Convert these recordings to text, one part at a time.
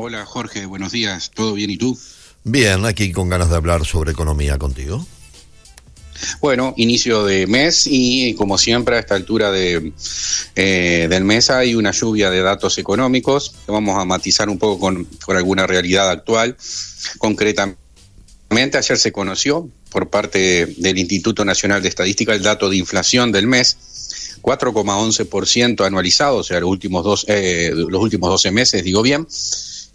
Hola Jorge, buenos días, ¿todo bien y tú? Bien, aquí con ganas de hablar sobre economía contigo. Bueno, inicio de mes y como siempre a esta altura de, eh, del mes hay una lluvia de datos económicos que vamos a matizar un poco con, con alguna realidad actual. Concretamente, ayer se conoció por parte del Instituto Nacional de Estadística el dato de inflación del mes 4,11% anualizado, o sea, los últimos, dos, eh, los últimos 12 meses, digo bien.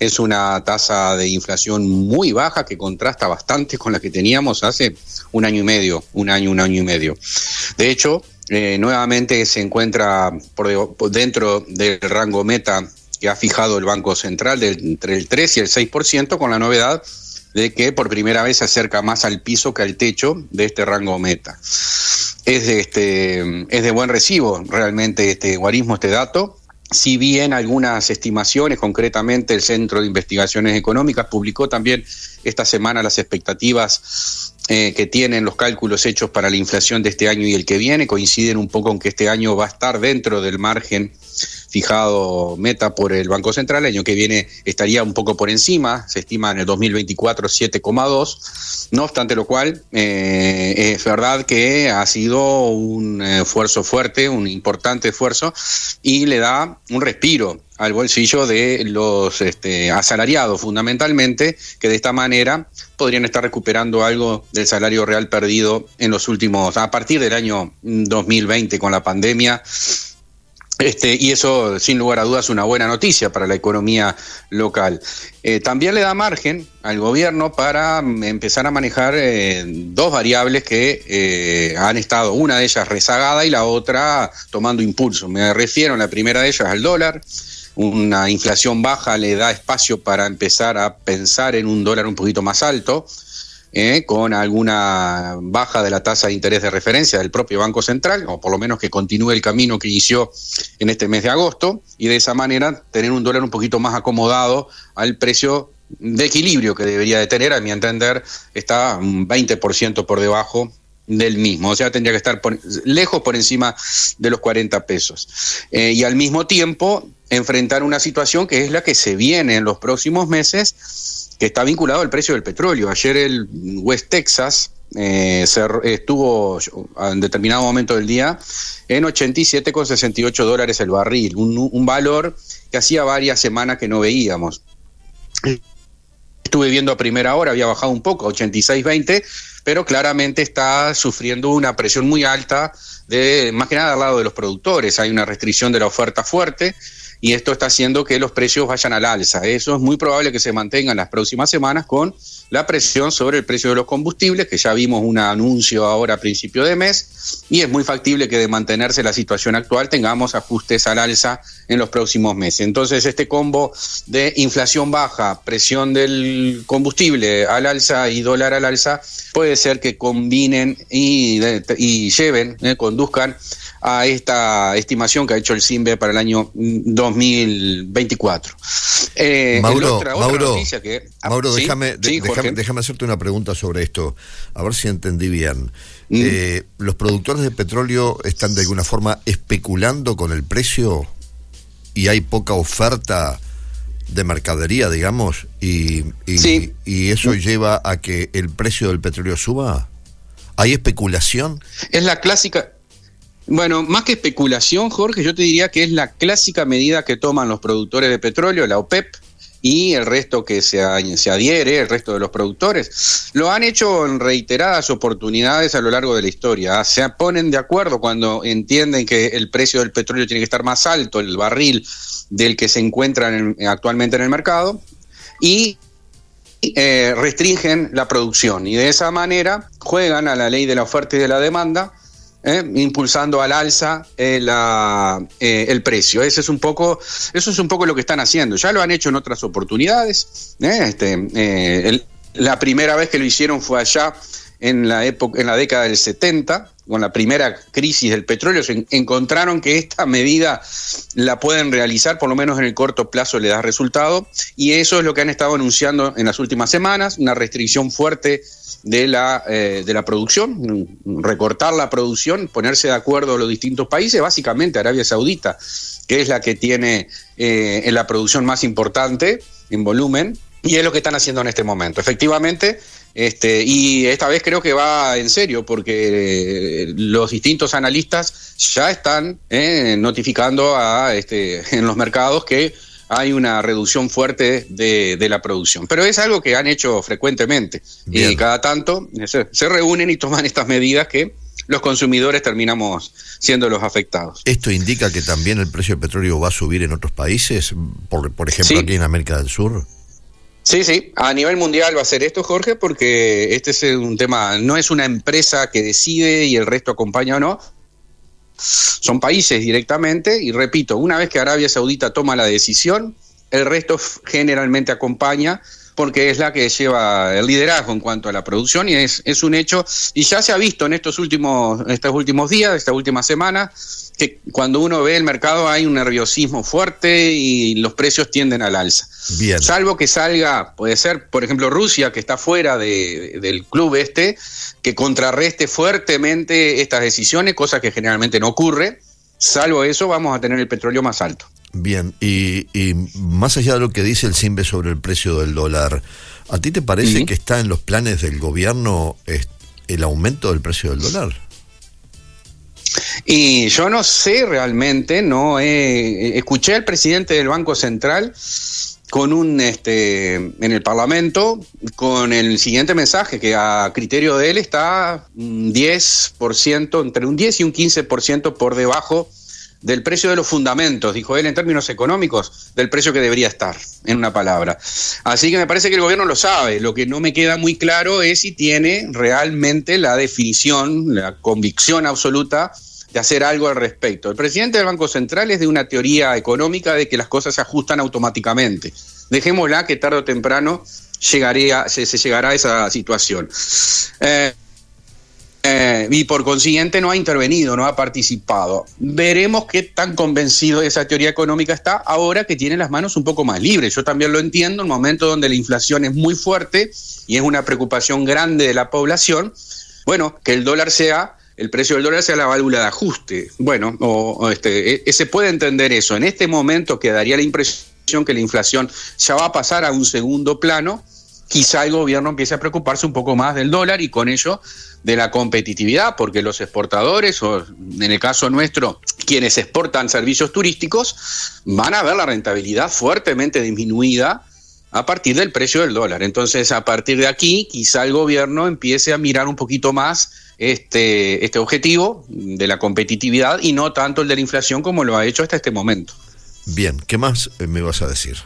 Es una tasa de inflación muy baja que contrasta bastante con la que teníamos hace un año y medio, un año, un año y medio. De hecho, eh, nuevamente se encuentra dentro del rango meta que ha fijado el Banco Central de entre el 3 y el 6%, con la novedad de que por primera vez se acerca más al piso que al techo de este rango meta. Es de, este, es de buen recibo realmente este guarismo, este dato. Si bien algunas estimaciones, concretamente el Centro de Investigaciones Económicas publicó también esta semana las expectativas eh, que tienen los cálculos hechos para la inflación de este año y el que viene, coinciden un poco en que este año va a estar dentro del margen fijado meta por el Banco Central, el año que viene estaría un poco por encima, se estima en el 2024 7,2, no obstante lo cual eh, es verdad que ha sido un esfuerzo fuerte, un importante esfuerzo y le da un respiro al bolsillo de los este, asalariados fundamentalmente, que de esta manera podrían estar recuperando algo del salario real perdido en los últimos, a partir del año 2020 con la pandemia este, y eso, sin lugar a dudas, es una buena noticia para la economía local. Eh, también le da margen al gobierno para empezar a manejar eh, dos variables que eh, han estado, una de ellas rezagada y la otra tomando impulso. Me refiero, la primera de ellas al dólar. Una inflación baja le da espacio para empezar a pensar en un dólar un poquito más alto eh, con alguna baja de la tasa de interés de referencia del propio Banco Central, o por lo menos que continúe el camino que inició en este mes de agosto, y de esa manera tener un dólar un poquito más acomodado al precio de equilibrio que debería de tener, a mi entender, está un 20% por debajo del mismo, o sea, tendría que estar lejos por encima de los 40 pesos. Eh, y al mismo tiempo, enfrentar una situación que es la que se viene en los próximos meses, está vinculado al precio del petróleo. Ayer el West Texas eh, estuvo en determinado momento del día en 87,68 dólares el barril, un, un valor que hacía varias semanas que no veíamos. Estuve viendo a primera hora, había bajado un poco, 86,20, pero claramente está sufriendo una presión muy alta de, más que nada al lado de los productores. Hay una restricción de la oferta fuerte y esto está haciendo que los precios vayan al alza. Eso es muy probable que se mantenga en las próximas semanas con la presión sobre el precio de los combustibles, que ya vimos un anuncio ahora a principio de mes, y es muy factible que de mantenerse la situación actual tengamos ajustes al alza en los próximos meses. Entonces, este combo de inflación baja, presión del combustible al alza y dólar al alza, puede ser que combinen y, y lleven, eh, conduzcan a esta estimación que ha hecho el CIMBE para el año 2024. Eh, Mauro, Mauro, Mauro déjame, déjame, hacerte una pregunta sobre esto, a ver si entendí bien. Mm. Eh, ¿Los productores de petróleo están de alguna forma especulando con el precio y hay poca oferta? De mercadería, digamos, y, y, eso lleva a que el precio del petróleo suba? ¿Hay especulación? Es la clásica, bueno, más que especulación, Jorge, yo te diría que es la clásica medida que toman los productores de petróleo, la OPEP, y el resto que se, se, adhiere, el resto de los productores, lo han hecho en reiteradas oportunidades a lo largo de la historia. Se ponen de acuerdo cuando entienden que el precio del petróleo tiene que estar más alto, el barril del que se encuentra actualmente en el mercado, y eh, restringen la producción. Y de esa manera juegan a la ley de la oferta y de la demanda ¿eh? impulsando al alza eh, eh, el precio. Ese es un poco, eso es un poco lo que están haciendo. Ya lo han hecho en otras oportunidades. Este, la primera vez que lo hicieron fue allá en la época, en la década del 70, con la primera crisis del petróleo, se encontraron que esta medida la pueden realizar, por lo menos en el corto plazo le da resultado, y eso es lo que han estado anunciando en las últimas semanas, una restricción fuerte de la, eh, de la producción, recortar la producción, ponerse de acuerdo los distintos países, básicamente Arabia Saudita, que es la que tiene eh, la producción más importante en volumen, y es lo que están haciendo en este momento. Efectivamente, este, y esta vez creo que va en serio, porque eh, los distintos analistas ya están eh, notificando a, este, en los mercados que hay una reducción fuerte de, la producción. Pero es algo que han hecho frecuentemente. Y cada tanto se, reúnen y toman estas medidas que los consumidores terminamos siendo los afectados. ¿Esto indica que también el precio del petróleo va a subir en otros países? Por, por ejemplo, aquí en América del Sur. Sí, sí, a nivel mundial va a ser esto, Jorge, porque este es un tema, no es una empresa que decide y el resto acompaña o no, son países directamente y repito, una vez que Arabia Saudita toma la decisión, el resto generalmente acompaña porque es la que lleva el liderazgo en cuanto a la producción y es, es un hecho. Y ya se ha visto en estos últimos, estos últimos días, esta última semana, que cuando uno ve el mercado hay un nerviosismo fuerte y los precios tienden al alza. Bien. Salvo que salga, puede ser, por ejemplo, Rusia, que está fuera del club este, que contrarreste fuertemente estas decisiones, cosa que generalmente no ocurre. Salvo eso, vamos a tener el petróleo más alto. Bien, y, más allá de lo que dice el CIMBE sobre el precio del dólar, ¿a ti te parece que está en los planes del gobierno el aumento del precio del dólar? Y yo no sé realmente, no escuché al presidente del Banco Central con un este en el Parlamento con el siguiente mensaje que a criterio de él está un 10%, entre un 10 y un 15% por debajo del precio de los fundamentos, dijo él en términos económicos, del precio que debería estar, en una palabra. Así que me parece que el gobierno lo sabe. Lo que no me queda muy claro es si tiene realmente la definición, la convicción absoluta de hacer algo al respecto. El presidente del Banco Central es de una teoría económica de que las cosas se ajustan automáticamente. Dejémosla que tarde o temprano llegaría, se, llegará a esa situación. Eh, eh, y por consiguiente no ha intervenido, no ha participado. Veremos qué tan convencido de esa teoría económica está ahora que tiene las manos un poco más libres. Yo también lo entiendo, en un momento donde la inflación es muy fuerte y es una preocupación grande de la población, bueno, que el dólar sea el precio del dólar sea la válvula de ajuste. Bueno, o, este, e, se puede entender eso. En este momento quedaría la impresión que la inflación ya va a pasar a un segundo plano. Quizá el gobierno empiece a preocuparse un poco más del dólar y con ello de la competitividad, porque los exportadores, o en el caso nuestro, quienes exportan servicios turísticos, van a ver la rentabilidad fuertemente disminuida a partir del precio del dólar. Entonces, a partir de aquí, quizá el gobierno empiece a mirar un poquito más este, este objetivo de la competitividad y no tanto el de la inflación como lo ha hecho hasta este momento. Bien, ¿qué más eh, me vas a decir?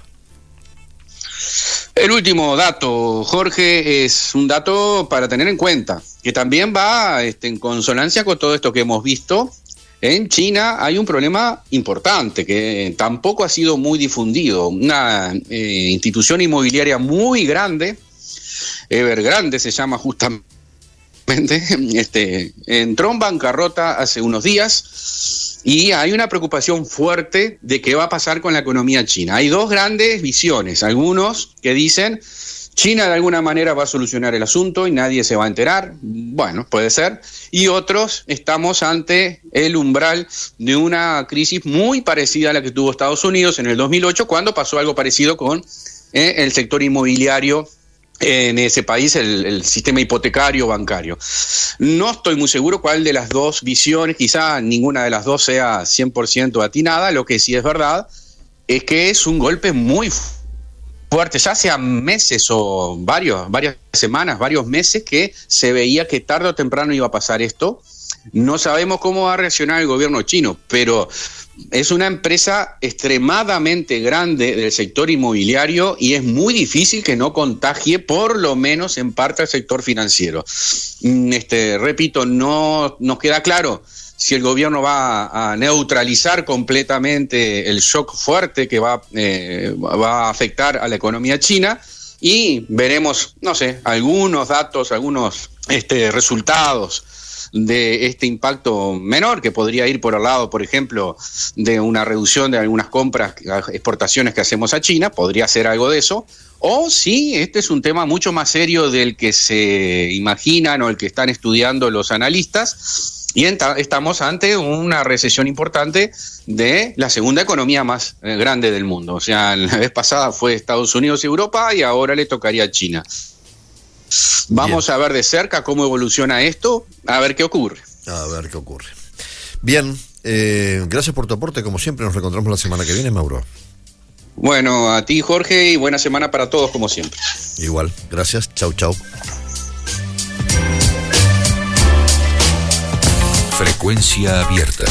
El último dato, Jorge, es un dato para tener en cuenta, que también va este, en consonancia con todo esto que hemos visto. En China hay un problema importante que tampoco ha sido muy difundido. Una eh, institución inmobiliaria muy grande, Evergrande se llama justamente, este, entró en bancarrota hace unos días y hay una preocupación fuerte de qué va a pasar con la economía china. Hay dos grandes visiones, algunos que dicen China de alguna manera va a solucionar el asunto y nadie se va a enterar, bueno, puede ser, y otros estamos ante el umbral de una crisis muy parecida a la que tuvo Estados Unidos en el 2008 cuando pasó algo parecido con eh, el sector inmobiliario en ese país el, sistema hipotecario bancario. No estoy muy seguro cuál de las dos visiones, quizá ninguna de las dos sea 100% atinada, lo que sí es verdad es que es un golpe muy fuerte, ya sea meses o varios, varias semanas, varios meses que se veía que tarde o temprano iba a pasar esto. No sabemos cómo va a reaccionar el gobierno chino, pero es una empresa extremadamente grande del sector inmobiliario y es muy difícil que no contagie por lo menos en parte al sector financiero. Mm, este, repito, no nos queda claro si el gobierno va a neutralizar completamente el shock fuerte que va, eh, va a afectar a la economía china y veremos, no sé, algunos datos, algunos este, resultados de este impacto menor que podría ir por el lado, por ejemplo, de una reducción de algunas compras, exportaciones que hacemos a China, podría ser algo de eso, o si este es un tema mucho más serio del que se imaginan o el que están estudiando los analistas y estamos ante una recesión importante de la segunda economía más eh, grande del mundo. O sea, la vez pasada fue Estados Unidos y Europa y ahora le tocaría a China. Vamos a ver de cerca cómo evoluciona esto, a ver qué ocurre. A ver qué ocurre. Bien, eh, gracias por tu aporte. Como siempre, nos reencontramos la semana que viene, Mauro. Bueno, a ti, Jorge, y buena semana para todos, como siempre. Igual, gracias. Chau, chau. Frecuencia abierta.